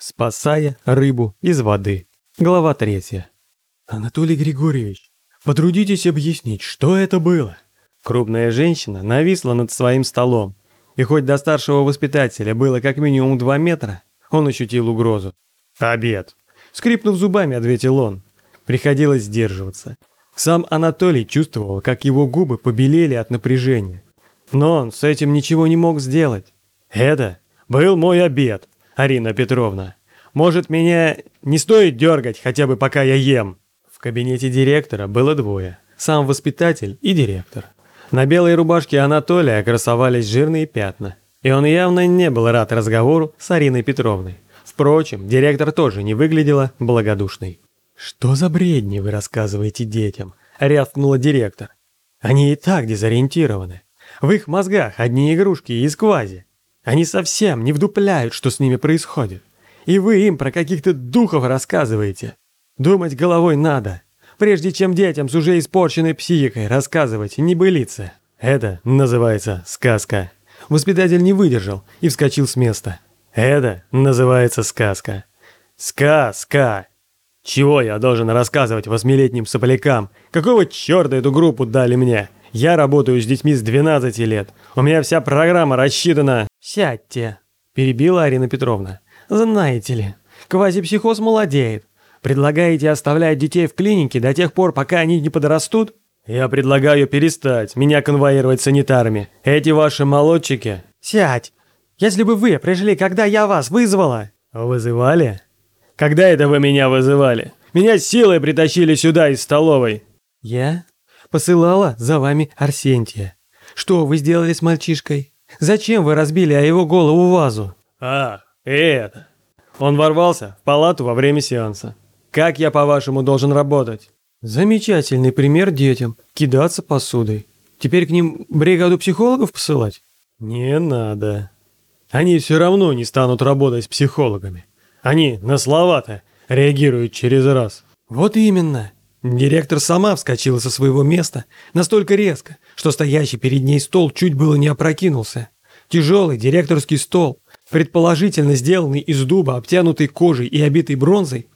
спасая рыбу из воды. Глава третья. Анатолий Григорьевич, потрудитесь объяснить, что это было? Крупная женщина нависла над своим столом, и хоть до старшего воспитателя было как минимум два метра, он ощутил угрозу. «Обед!» Скрипнув зубами, ответил он. Приходилось сдерживаться. Сам Анатолий чувствовал, как его губы побелели от напряжения. Но он с этим ничего не мог сделать. «Это был мой обед, Арина Петровна. Может, меня не стоит дергать, хотя бы пока я ем?» В кабинете директора было двое. Сам воспитатель и директор. На белой рубашке Анатолия красовались жирные пятна. И он явно не был рад разговору с Ариной Петровной. Впрочем, директор тоже не выглядела благодушной. «Что за бредни вы рассказываете детям?» – рявкнула директор. «Они и так дезориентированы. В их мозгах одни игрушки из квази. Они совсем не вдупляют, что с ними происходит. И вы им про каких-то духов рассказываете. Думать головой надо, прежде чем детям с уже испорченной психикой рассказывать небылицы. Это называется сказка». Воспитатель не выдержал и вскочил с места. «Это называется сказка». «Сказка!» Чего я должен рассказывать восьмилетним соплякам? Какого черта эту группу дали мне? Я работаю с детьми с 12 лет. У меня вся программа рассчитана... Сядьте, перебила Арина Петровна. Знаете ли, квазипсихоз молодеет. Предлагаете оставлять детей в клинике до тех пор, пока они не подрастут? Я предлагаю перестать меня конвоировать санитарами. Эти ваши молодчики... Сядь! Если бы вы пришли, когда я вас вызвала... Вызывали? Когда это вы меня вызывали? Меня силой притащили сюда из столовой. Я посылала за вами Арсентия. Что вы сделали с мальчишкой? Зачем вы разбили о его голову вазу? А, это. Он ворвался в палату во время сеанса. Как я, по-вашему, должен работать? Замечательный пример детям. Кидаться посудой. Теперь к ним бригаду психологов посылать? Не надо. Они все равно не станут работать с психологами. Они на слова-то реагируют через раз. Вот именно. Директор сама вскочила со своего места настолько резко, что стоящий перед ней стол чуть было не опрокинулся. Тяжелый директорский стол, предположительно сделанный из дуба, обтянутый кожей и обитый бронзой,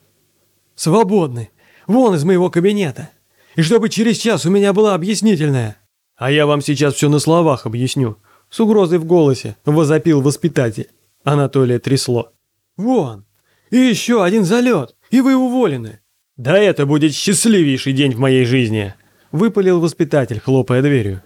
свободный, вон из моего кабинета. И чтобы через час у меня была объяснительная. А я вам сейчас все на словах объясню. С угрозой в голосе возопил воспитатель. Анатолия трясло. Вон, и еще один залет, и вы уволены. Да это будет счастливейший день в моей жизни, выпалил воспитатель, хлопая дверью.